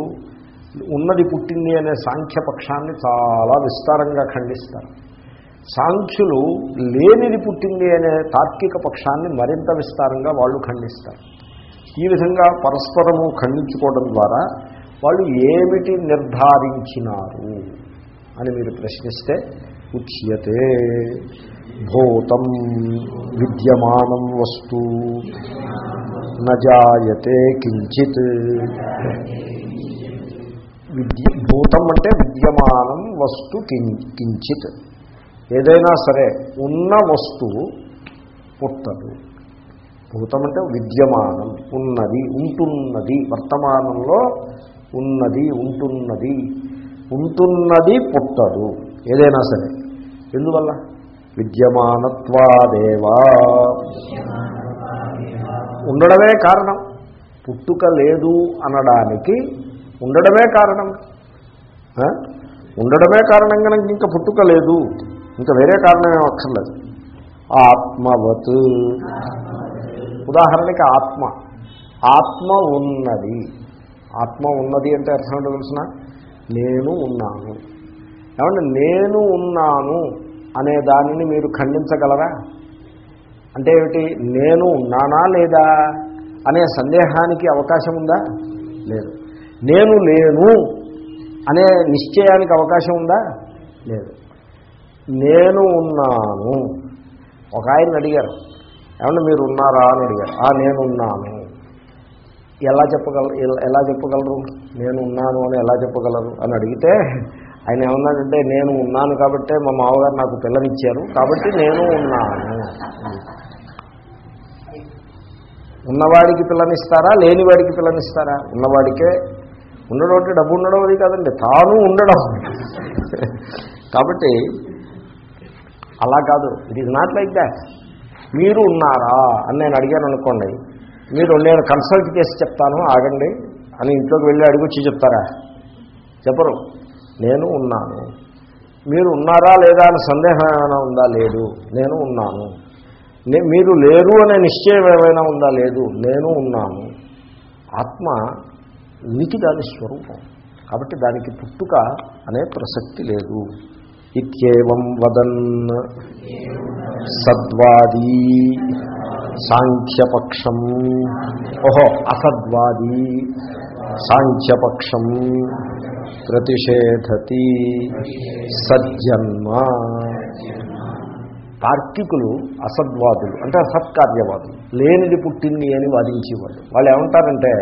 ఉన్నది పుట్టింది అనే సాంఖ్య పక్షాన్ని చాలా విస్తారంగా ఖండిస్తారు. సాంఖ్యులు లేనిది పుట్టింది అనే తార్కిక పక్షాన్ని మరింత విస్తారంగా వాళ్ళు ఖండిస్తారు. ఈ విధంగా పరస్పరము ఖండించుకోవడం ద్వారా వాళ్ళు ఏమిటి నిర్ధారించినారు అని మీరు ప్రశ్నిస్తే ఉచ్యతే భూతం విద్యమానం వస్తు. నజాయతే కించిత్. విద్య భూతం అంటే విద్యమానం వస్తు కిం- కించిత్. ఏదైనా సరే ఉన్న వస్తువు పుట్టదు. భూతం అంటే విద్యమానం ఉన్నది ఉంటున్నది. వర్తమానంలో ఉన్నది ఉంటున్నది. ఉంటున్నది పుట్టదు. ఏదైనా సరే. ఎందువల్ల? విద్యమానత్వాదేవా. ఉండడమే కారణం. పుట్టుక లేదు అనడానికి ఉండడమే కారణం. ఉండడమే కారణం కనుక ఇంకా పుట్టుక లేదు. ఇంకా వేరే కారణం ఏం అక్కర్లేదు. ఆత్మవత్. ఉదాహరణకి ఆత్మ. ఆత్మ ఉన్నది. ఆత్మ ఉన్నది అంటే అర్థం ఏంటో తెలిసిన? నేను ఉన్నాను. ఏమంటే నేను ఉన్నాను అనే దానిని మీరు ఖండించగలరా? అంటే ఏమిటి? నేను ఉన్నానా లేదా అనే సందేహానికి అవకాశం ఉందా? లేదు. నేను లేను అనే నిశ్చయానికి అవకాశం ఉందా? లేదు. నేను ఉన్నాను. ఒక ఆయన అడిగారు. ఏమన్నా మీరు ఉన్నారా అని అడిగారు. ఆ నేను ఉన్నాను. ఎలా చెప్పగల ఎలా- ఎలా చెప్పగలరు? నేను ఉన్నాను అని ఎలా చెప్పగలరు? అని అడిగితే ఆయన ఏమన్నాడంటే నేను ఉన్నాను కాబట్టే మా మామగారు నాకు పిల్లనిచ్చారు. కాబట్టి నేను ఉన్నాను. ఉన్నవాడికి పిల్లనిస్తారా? లేనివాడికి పిల్లనిస్తారా? ఉన్నవాడికే ఉండడం అంటే డబ్బు ఉండడం అది కాదండి. తాను ఉండడం. కాబట్టి అలా కాదు. It is not like that మీరు ఉన్నారా? అని నేను అడిగాను అనుకోండి. మీరు నేను కన్సల్ట్ చేసి చెప్తాను ఆగండి. అని ఇంట్లోకి వెళ్ళి అడిగొచ్చి చెప్తారా? చెప్పరు. నేను ఉన్నాను. మీరు ఉన్నారా లేదా అని సందేహం ఏమైనా ఉందా? లేదు. నేను ఉన్నాను. మీరు లేరు అనే నిశ్చయం ఏమైనా ఉందా? లేదు. నేను ఉన్నాను. ఆత్మ ఉనికి దాని స్వరూపం. కాబట్టి దానికి పుట్టుక అనే ప్రసక్తి లేదు. ఇత్యేవం వదన్ సద్వాదీ సాంఖ్యపక్షం. ఓహో అసద్వాదీ సాంఖ్యపక్షం. ప్రతిషేధతి సజ్జన్మ. తార్కికులు అసద్వాదులు అంటే అసత్కార్యవాదులు లేనిది పుట్టింది అని వాదించేవాళ్ళు. వాళ్ళు ఏమంటారంటే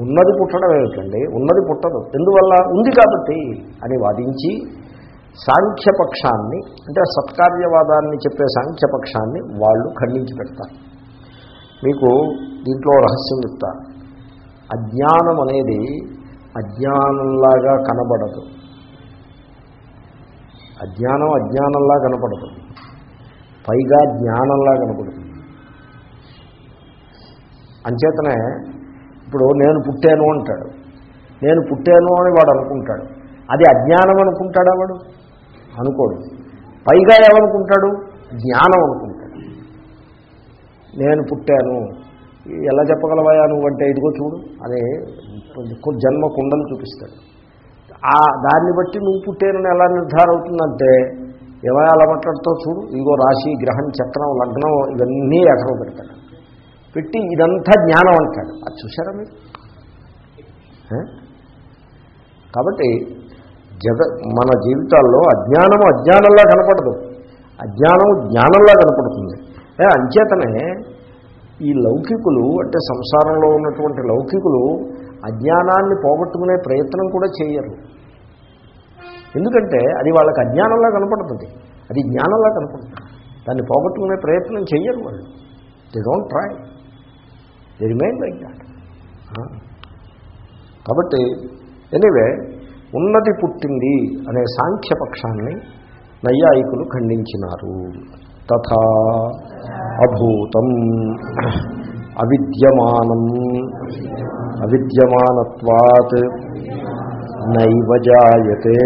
ఉన్నది పుట్టడం ఏమిటండి? ఉన్నది పుట్టదు. ఎందువల్ల? ఉంది కాబట్టి అని వాదించి సాంఖ్యపక్షాన్ని అంటే సత్కార్యవాదాన్ని చెప్పే సాంఖ్యపక్షాన్ని వాళ్ళు ఖండించి పెడతారు. మీకు దీంట్లో రహస్యం చెప్తా. అజ్ఞానం అనేది అజ్ఞానంలాగా కనబడదు. అజ్ఞానం అజ్ఞానంలా కనపడదు. పైగా జ్ఞానంలా కనపడుతుంది అంచేతనే ఇప్పుడు నేను పుట్టాను అంటాడు. నేను పుట్టాను అని వాడు అనుకుంటాడు. అది అజ్ఞానం అనుకుంటాడా వాడు? అనుకోడు. పైగా ఏమనుకుంటాడు జ్ఞానం అనుకుంటాడు. నేను పుట్టాను. ఎలా చెప్పగలవా నువ్వు అంటే ఇదిగో చూడు. జన్మ కుండలు చూపిస్తాడు. ఆ దాన్ని బట్టి నువ్వు పుట్టేనని ఎలా నిర్ధారం అవుతుందంటే ఏమైనా అలా మాట్లాడుతూ చూడు? ఇదిగో రాశి గ్రహం చక్రం లగ్నం ఇవన్నీ ఎక్కడ పెడతాడు. పెట్టి ఇదంతా జ్ఞానం అంటాడు. అది చూసారా మీరు? కాబట్టి జగ మన జీవితాల్లో అజ్ఞానము అజ్ఞానంలా కనపడదు. అజ్ఞానం జ్ఞానంలా కనపడుతుంది. అంచేతనే ఈ లౌకికులు అంటే సంసారంలో ఉన్నటువంటి లౌకికులు అజ్ఞానాన్ని పోగొట్టుకునే ప్రయత్నం కూడా చేయరు. ఎందుకంటే అది వాళ్ళకి అజ్ఞానంలా కనపడుతుంది. అది జ్ఞానంలా కనపడుతుంది. దాన్ని పోగొట్టుకునే ప్రయత్నం చేయరు వాళ్ళు. They don't try they remain like that కాబట్టి ఎనీవే ఉన్నది పుట్టింది అనే సాంఖ్యపక్షాన్ని నైయాయికులు ఖండించినారు. తథా అభూతం. అవిద్యమానం. అవిద్యమానత్వాత్ నైవ జాయతే.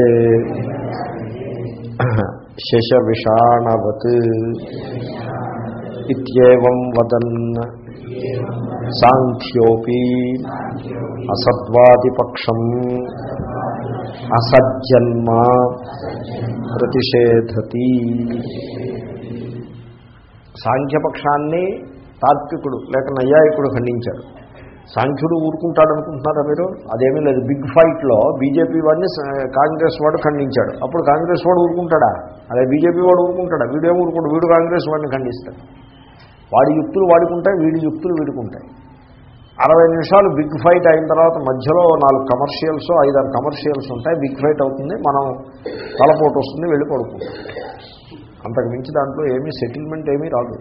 శశవిషాణవత్ ఇత్యేవం వదన్. సాంఖ్యోపి అసద్వాదిపక్షం. అసజ్జన్మ ప్రతిషేధతి. సాంఖ్యపక్షాన్ని తార్కికుడు లేక నైయాయికుడు ఖండించాడు సాంఖ్యుడు ఊరుకుంటాడు అనుకుంటున్నారా మీరు? అదేమీ లేదు. బిగ్ ఫైట్లో బీజేపీ వాడిని కాంగ్రెస్ వాడు ఖండించాడు. అప్పుడు కాంగ్రెస్ వాడు ఊరుకుంటాడా? అదే బీజేపీ వాడు ఊరుకుంటాడా? వీడేం ఊరుకుంటాడు? వీడు కాంగ్రెస్ వాడిని ఖండిస్తాడు. వాడి యుక్తులు వాడుకుంటాయి వీడి యుక్తులు వీడుకుంటాయి. అరవై నిమిషాలు బిగ్ ఫైట్ అయిన తర్వాత మధ్యలో నాలుగు కమర్షియల్స్ ఐదారు కమర్షియల్స్ ఉంటాయి. బిగ్ ఫైట్ అవుతుంది. మనం తలపోటు వస్తుంది వెళ్ళి పడుకుంటాం. అంతకు మించి దాంట్లో ఏమీ సెటిల్మెంట్ ఏమీ రాదు.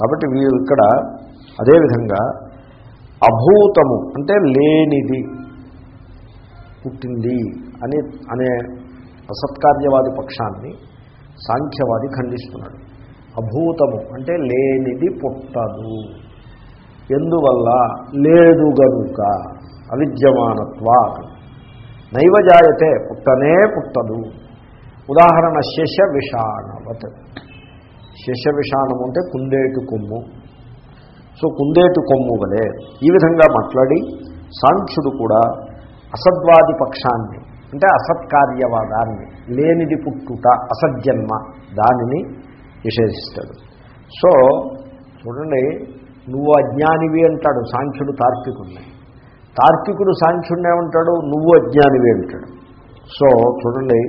కాబట్టి వీరు ఇక్కడ అదేవిధంగా అభూతము అంటే లేనిది పుట్టింది అని అనే అసత్కార్యవాది పక్షాన్ని సాంఖ్యవాది ఖండిస్తున్నాడు. అభూతము అంటే లేనిది పుట్టదు. ఎందువల్ల? లేదు గనుక అవిద్యమానత్వా నైవ జాయతే పుట్టనే పుట్టదు. ఉదాహరణ శశ విషాణవత్ శశ అంటే కుందేటు కొమ్ము. సో కుందేటు కొమ్ము వలె ఈ విధంగా మాట్లాడి సాంఖ్యుడు కూడా అసద్వాది పక్షాన్ని అంటే అసత్కార్యవాదాన్ని లేనిది పుట్టుట అసజ్జన్మ దానిని నిషేధిస్తాడు. సో చూడండి నువ్వు అజ్ఞానివి అంటాడు సాంఖ్యుడు తార్కికుడిని తార్కికుడు సాంఖ్యుడిని ఏమంటాడు? నువ్వు అజ్ఞానివి అంటాడు. సో చూడండి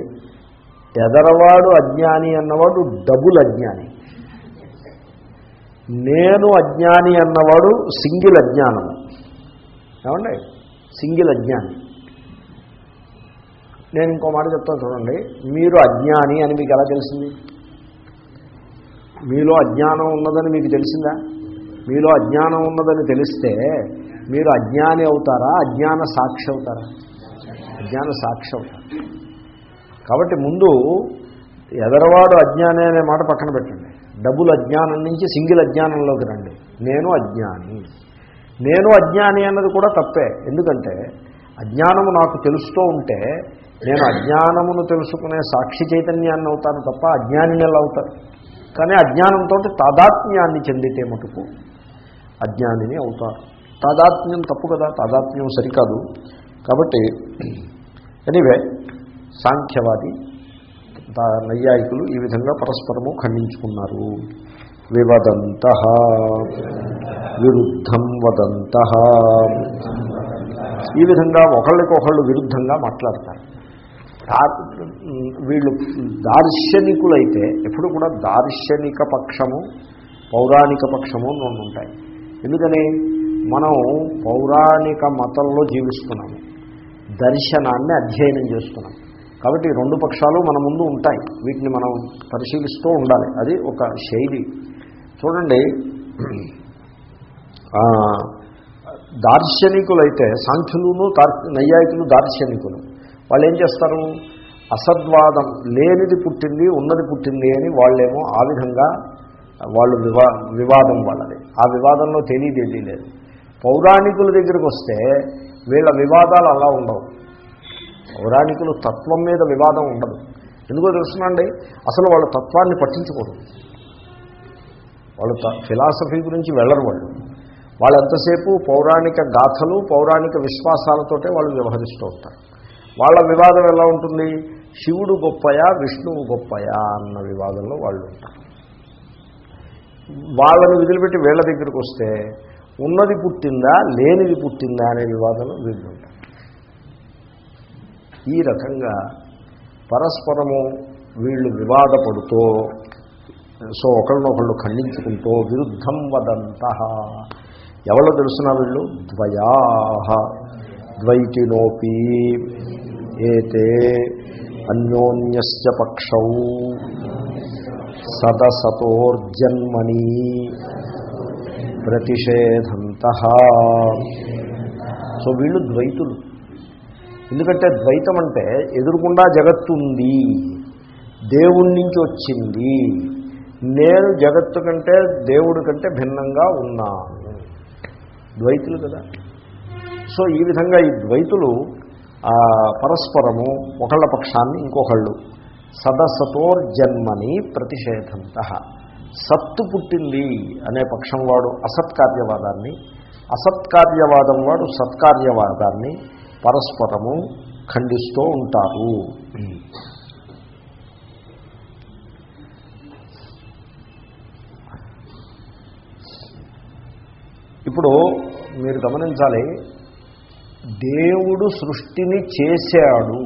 ఎదరవాడు అజ్ఞాని అన్నవాడు డబుల్ అజ్ఞాని. నేను అజ్ఞాని అన్నవాడు సింగిల్ అజ్ఞానం. ఏమండి? సింగిల్ అజ్ఞాని. నేను ఇంకో మాట చెప్తాను చూడండి. మీరు అజ్ఞాని అని మీకు ఎలా తెలిసింది? మీలో అజ్ఞానం ఉన్నదని మీకు తెలిసిందా? మీలో అజ్ఞానం ఉన్నదని తెలిస్తే మీరు అజ్ఞాని అవుతారా? అజ్ఞాన సాక్షి అవుతారా? అజ్ఞాన సాక్షి అవుతారు. కాబట్టి ముందు ఎదరవాడు అజ్ఞాని అనే మాట పక్కన పెట్టండి. డబుల్ అజ్ఞానం నుంచి సింగిల్ అజ్ఞానంలోకి రండి. నేను అజ్ఞాని. నేను అజ్ఞాని అన్నది కూడా తప్పే. ఎందుకంటే అజ్ఞానము నాకు తెలుస్తూ ఉంటే నేను అజ్ఞానమును తెలుసుకునే సాక్షి చైతన్యాన్ని అవుతాను తప్ప అజ్ఞానిని ఎలా అవుతాను? కానీ అజ్ఞానంతో తాదాత్మ్యాన్ని చెందితే మటుకు అజ్ఞానిని అవుతారు తాదాత్మ్యం తప్పు కదా? తాదాత్మ్యం సరికాదు. కాబట్టి ఎనీవే సాంఖ్యవాది నైయాయికులు ఈ విధంగా పరస్పరము ఖండించుకున్నారు. వివదంత విరుద్ధం వదంత. ఈ విధంగా ఒకళ్ళకొకళ్ళు విరుద్ధంగా మాట్లాడతారు. వీళ్ళు దార్శనికులైతే ఎప్పుడు కూడా దార్శనిక పక్షము పౌరాణిక పక్షము రెండు ఉంటాయి. ఎందుకని? మనం పౌరాణిక మతంలో జీవిస్తున్నాము. దర్శనాన్ని అధ్యయనం చేస్తున్నాం. కాబట్టి రెండు పక్షాలు మన ముందు ఉంటాయి. వీటిని మనం పరిశీలిస్తూ ఉండాలి. అది ఒక శైలి. చూడండి. దార్శనికులైతే సాంఖ్యులును తార్- నైయాయికులు దార్శనికులు. వాళ్ళు ఏం చేస్తారు? అసద్వాదం లేనిది పుట్టింది ఉన్నది పుట్టింది అని వాళ్ళేమో ఆ విధంగా వాళ్ళు వివా వివాదం వాళ్ళది. ఆ వివాదంలో తెలియదేదీ లేదు. పౌరాణికుల దగ్గరికి వస్తే వీళ్ళ వివాదాలు అలా ఉండవు. పౌరాణికులు తత్వం మీద వివాదం ఉండదు. ఎందుకో తెలుసునండి? అసలు వాళ్ళ తత్వాన్ని పట్టించుకోరు. వాళ్ళు ఫిలాసఫీ గురించి వెళ్ళరు వాళ్ళు. వాళ్ళంతసేపు పౌరాణిక గాథలు పౌరాణిక విశ్వాసాలతోటే వాళ్ళు వ్యవహరిస్తూ ఉంటారు. వాళ్ళ వివాదం ఎలా ఉంటుంది? శివుడు గొప్పయా విష్ణువు గొప్పయా అన్న వివాదంలో వాళ్ళు ఉంటారు. వాళ్ళని వదిలిపెట్టి వీళ్ళ దగ్గరికి వస్తే ఉన్నది పుట్టిందా లేనిది పుట్టిందా అనే వివాదంలో వీళ్ళు ఈ రకంగా పరస్పరము వీళ్ళు వివాదపడుతూ సో ఒకళ్ళనొకళ్ళు ఖండించుకుంటూ విరుద్ధం వదంత. ఎవరో తెలుసిన వీళ్ళు? ద్వయా. ద్వైతినోపి ఏతే అన్యోన్యస్య పక్షౌ. సదసతోర్జన్మని ప్రతిషేధంత. సో వీళ్ళు ద్వైతులు. ఎందుకంటే ద్వైతం అంటే ఎదురుకుండా జగత్తుంది. దేవుడి నుంచి వచ్చింది. నేను జగత్తు కంటే దేవుడి కంటే భిన్నంగా ఉన్నాను. ద్వైతులు కదా. సో ఈ విధంగా ఈ ద్వైతులు ఆ, పరస్పరము ఒకళ్ళ పక్షాన్ని ఇంకొకళ్ళు. సదసతోర్జన్మని ప్రతిషేధంత. సత్తు పుట్టింది అనే పక్షం వాడు అసత్కార్యవాదాన్ని అసత్కార్యవాదం వాడు సత్కార్యవాదాన్ని పరస్పరము ఖండిస్తూ ఉంటారు. ఇప్పుడు మీరు గమనించాలి దేవుడు సృష్టిని చేశాడు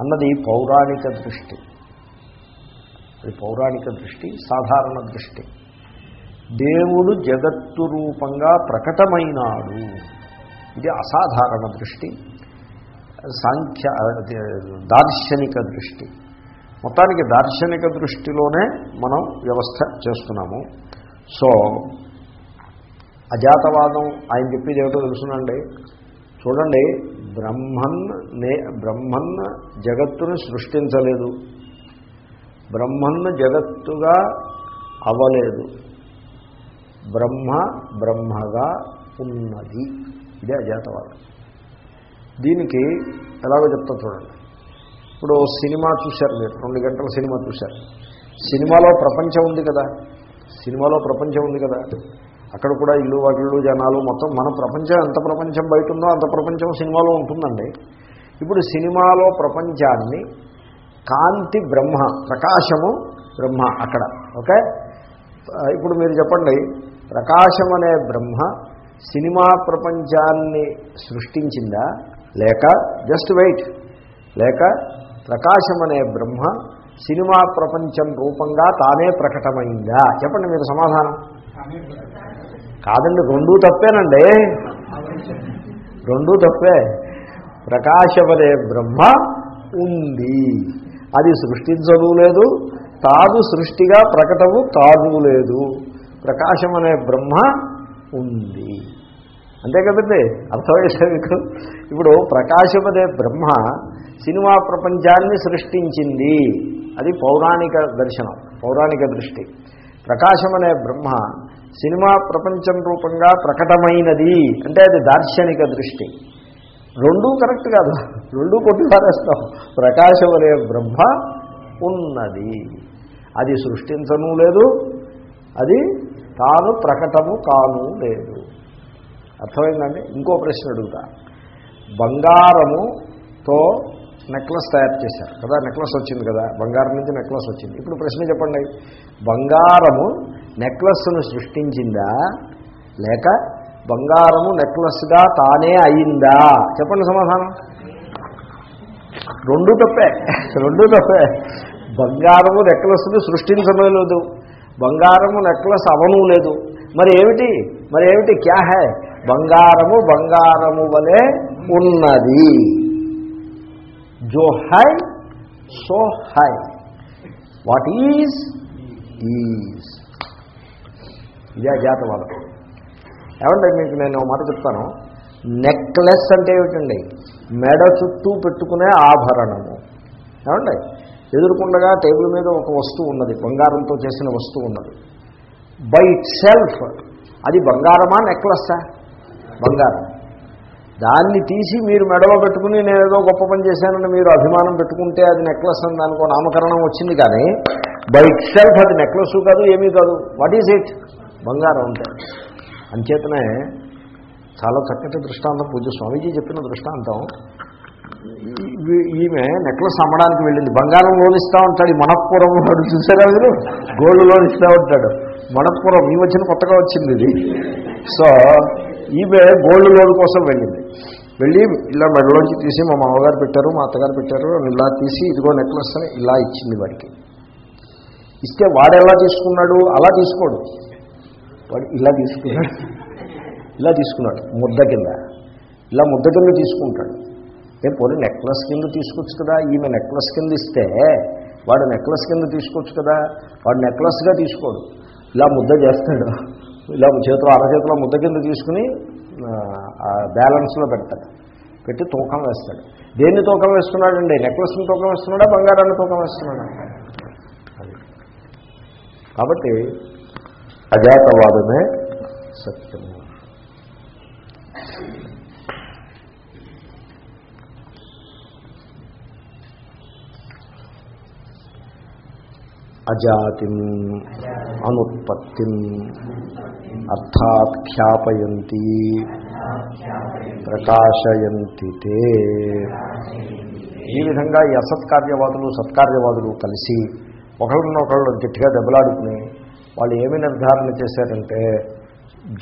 అన్నది పౌరాణిక దృష్టి. అది పౌరాణిక దృష్టి సాధారణ దృష్టి. దేవుడు జగత్తు రూపంగా ప్రకటమైనాడు. ఇది అసాధారణ దృష్టి సాంఖ్య దార్శనిక దృష్టి. మొత్తానికి దార్శనిక దృష్టిలోనే మనం వ్యవస్థ చేస్తున్నాము. సో అజాతవాదం ఆయన చెప్పేది ఏమిటో తెలుసునండి. చూడండి బ్రహ్మన్ నే బ్రహ్మన్ జగత్తును సృష్టించలేదు. బ్రహ్మన్ జగత్తుగా అవ్వలేదు బ్రహ్మ బ్రహ్మగా ఉన్నది. ఇదే అజాతవాదం. దీనికి ఎలాగో చెప్తా చూడండి. ఇప్పుడు సినిమా చూశారు మీరు రెండు గంటల సినిమా చూశారు. సినిమాలో ప్రపంచం ఉంది కదా. సినిమాలో ప్రపంచం ఉంది కదా. అక్కడ కూడా ఇల్లు వాటిల్లు జనాలు మొత్తం మన ప్రపంచం ఎంత ప్రపంచం బయట ఉందో అంత ప్రపంచం సినిమాలో ఉంటుందండి. ఇప్పుడు సినిమాలో ప్రపంచాన్ని కాంతి బ్రహ్మ ప్రకాశము బ్రహ్మ అక్కడ ఓకే? ఇప్పుడు మీరు చెప్పండి ప్రకాశం అనే బ్రహ్మ సినిమా ప్రపంచాన్ని సృష్టించిందా? లేక జస్ట్ వెయిట్. లేక ప్రకాశం అనే బ్రహ్మ సినిమా ప్రపంచం రూపంగా తానే ప్రకటమైందా? చెప్పండి మీరు సమాధానం. కాదండి రెండూ తప్పేనండి. రెండూ తప్పే. ప్రకాశమనే బ్రహ్మ ఉంది. అది సృష్టించదు లేదు తాను సృష్టిగా ప్రకటము కాదు లేదు. ప్రకాశం అనే బ్రహ్మ ఉంది. అంతే కదండి? అర్థమైతే మీకు ఇప్పుడు ప్రకాశపదే బ్రహ్మ సినిమా ప్రపంచాన్ని సృష్టించింది. అది పౌరాణిక దర్శనం పౌరాణిక దృష్టి. ప్రకాశం అనే బ్రహ్మ సినిమా ప్రపంచం రూపంగా ప్రకటమైనది. అంటే అది దార్శనిక దృష్టి. రెండూ కరెక్ట్ కాదు. రెండూ కొట్టి పారేస్తాం. ప్రకాశం అనే బ్రహ్మ ఉన్నది. అది సృష్టించను లేదు. అది తాను ప్రకటము కాను లేదు. అర్థమైందండి? ఇంకో ప్రశ్న అడుగుతా. బంగారముతో నెక్లెస్ తయారు చేశారు కదా నెక్లెస్ వచ్చింది కదా బంగారం నుంచి నెక్లెస్ వచ్చింది. ఇప్పుడు ప్రశ్న చెప్పండి. బంగారము నెక్లెస్ను సృష్టించిందా? లేక బంగారము నెక్లెస్గా తానే అయిందా? చెప్పండి సమాధానం. రెండు తప్పే. రెండు తప్పే. బంగారము నెక్లెస్ని సృష్టించడం లేదు బంగారము నెక్లెస్ అవనూ లేదు. మరి ఏమిటి మరి ఏమిటి క్యా హై? బంగారము బంగారము వలె ఉన్నది. జో హై సో హై. వాట్ ఈజ్ ఈజ్ ఇదే అజాతవాదం ఏమంటే మీకు నేను మాట చెప్తాను? నెక్లెస్ అంటే ఏమిటండి? మెడ చుట్టూ పెట్టుకునే ఆభరణము. ఏమండి? ఎదురుకుండగా టేబుల్ మీద ఒక వస్తువు ఉన్నది బంగారంతో చేసిన వస్తువు ఉన్నది. బై ఇట్ సెల్ఫ్ అది బంగారమా నెక్లెస్సా బంగారం. దాన్ని తీసి మీరు మెడలో పెట్టుకుని నేను ఏదో గొప్ప పని చేశానని మీరు అభిమానం పెట్టుకుంటే అది నెక్లెస్ అని దానికో నామకరణం వచ్చింది కానీ బై ఇట్ సెల్ఫ్ అది నెక్లెస్ కాదు ఏమీ కాదు. వాట్ ఈజ్ ఇట్ బంగారం అంటే. అంచేతనే చాలా చక్కటి దృష్టాంతం పూజ స్వామీజీ చెప్పిన దృష్టాంతం. ఈమె నెక్లెస్ అమ్మడానికి వెళ్ళింది. బంగారం లోన్ ఇస్తా ఉంటాడు ఈ మనప్పురం వాడు చూసారా మీరు? గోల్డ్ లోన్ ఇస్తా ఉంటాడు. మనప్పురం ఈ వచ్చిన కొత్తగా వచ్చింది ఇది. సో ఈమె గోల్డ్ లోన్ కోసం వెళ్ళింది. వెళ్ళి ఇలా మెడలోంచి తీసి మా మామగారు పెట్టారు మా అత్తగారు పెట్టారు ఇలా తీసి ఇదిగో నెక్లెస్ అని ఇలా ఇచ్చింది వాడికి. ఇస్తే వాడు ఎలా తీసుకున్నాడు? అలా తీసుకోడు. వాడు ఇలా తీసుకున్నాడు. ఇలా తీసుకున్నాడు. ముద్ద కింద. ఇలా ముద్ద కింద తీసుకుంటాడు. ఏ పోనీ నెక్లెస్ కింద తీసుకోవచ్చు కదా ఈమె నెక్లెస్ కింద ఇస్తే వాడు నెక్లెస్ కింద తీసుకోవచ్చు కదా వాడు నెక్లెస్గా తీసుకోడు. ఇలా ముద్ద చేస్తాడు. ఇలా చేతిలో అరచేతిలో ముద్ద కింద తీసుకుని బ్యాలెన్స్లో పెడతాడు. పెట్టి తూకం వేస్తాడు. దేన్ని తూకం వేస్తున్నాడండి? నెక్లెస్ని తూకం వేస్తున్నాడా? బంగారాన్ని తూకం వేస్తున్నాడా? కాబట్టి అజాతవాదమే సత్యము. అజాతిం అనుత్పత్తిం అర్థాత్ ఖ్యాపయంతి ప్రకాశయంతి తే. ఈ విధంగా ఈ అసత్కార్యవాదులు సత్కార్యవాదులు కలిసి ఒకళ్ళనొకళ్ళు గట్టిగా దెబ్బలాడుకుని వాళ్ళు ఏమి నిర్ధారణ చేశారంటే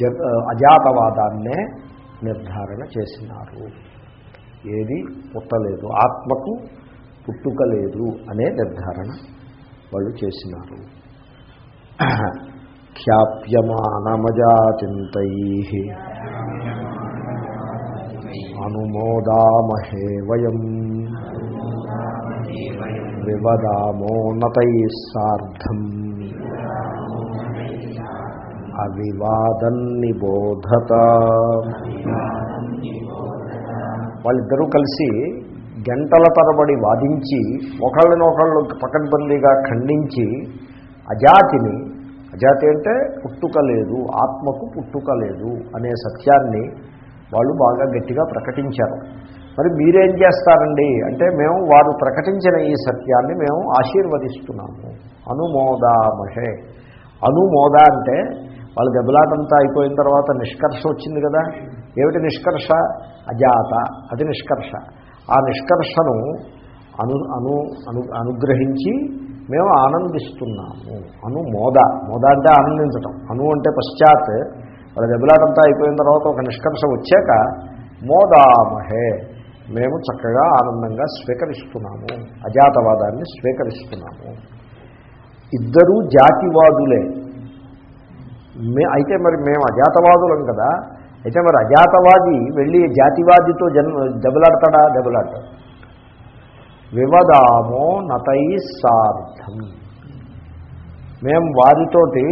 జ అజాతవాదాన్నే నిర్ధారణ చేసినారు. ఏది పుట్టలేదు. ఆత్మకు పుట్టుక లేదు అనే నిర్ధారణ వాళ్ళు చేసినారు. ఖ్యాప్యమానమజాతింతై అనుమోదామహే వయం. వివదామో నతై సార్ధం అవివాదన్నిబోధత. వాళ్ళిద్దరూ కలిసి గంటల తరబడి వాదించి ఒకళ్ళనొకళ్ళు పకడ్బందీగా ఖండించి అజాతిని అజాతి అంటే పుట్టుక లేదు ఆత్మకు పుట్టుక లేదు అనే సత్యాన్ని వాళ్ళు బాగా గట్టిగా ప్రకటించారు. మరి మీరేం చేస్తారండి? అంటే మేము వారు ప్రకటించిన ఈ సత్యాన్ని మేము ఆశీర్వదిస్తున్నాము. అనుమోదామహే. అనుమోద అంటే వాళ్ళ దెబ్బలాటంతా అయిపోయిన తర్వాత నిష్కర్ష వచ్చింది కదా? ఏమిటి నిష్కర్ష? అజాత. అది నిష్కర్ష. ఆ నిష్కర్షను అను అను అను అనుగ్రహించి మేము ఆనందిస్తున్నాము. అను మోద. మోద అంటే ఆనందించటం. అను అంటే పశ్చాత్. వాళ్ళ దెబ్బలాటంతా అయిపోయిన తర్వాత ఒక నిష్కర్ష వచ్చాక మోదామహే. మేము చక్కగా ఆనందంగా స్వీకరిస్తున్నాము. అజాతవాదాన్ని స్వీకరిస్తున్నాము. ఇద్దరూ జాతివాదులే. మే అయితే మరి మేము అజాతవాదులం కదా. అయితే మరి అజాతవాది వెళ్ళి జాతివాదితో జన్మ దెబ్బలాడతాడా? దెబ్బలాడతాడు. వివదామో నతై సార్థం. మేము వారితోటి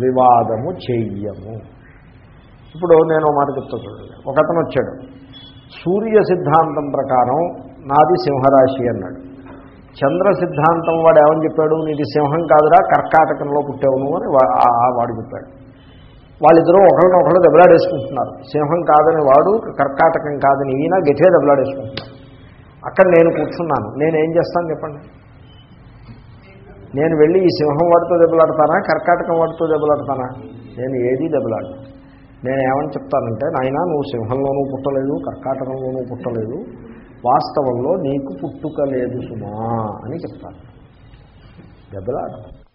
వివాదము చెయ్యము. ఇప్పుడు నేను మాట చెప్తా చూడండి. ఒకతను వచ్చాడు. సూర్య సిద్ధాంతం ప్రకారం నాది సింహరాశి అన్నాడు. చంద్ర సిద్ధాంతం వాడు ఏమని చెప్పాడు? నీది సింహం కాదురా కర్కాటకంలో పుట్టావు అని వాడు చెప్పాడు. వాళ్ళిద్దరూ ఒకరినొకరు దెబ్బలాడేసుకుంటున్నారు. సింహం కాదని వాడు కర్కాటకం కాదని ఈయన గట్టిగా దెబ్బలాడేసుకుంటున్నారు. అక్కడ నేను కూర్చున్నాను. నేను ఏం చేస్తాను చెప్పండి? నేను వెళ్ళి ఈ సింహం వాడితో దెబ్బలాడతానా కర్కాటకం వాడితో దెబ్బలాడతానా? నేను ఏదీ దెబ్బలాడను. నేను ఏమని చెప్తానంటే నాయన నువ్వు సింహంలోనూ పుట్టలేదు కర్కాటకంలోనూ పుట్టలేదు. వాస్తవంలో నీకు పుట్టుక లేదు సుమా అని చెప్తాను. దెబ్బలాడను.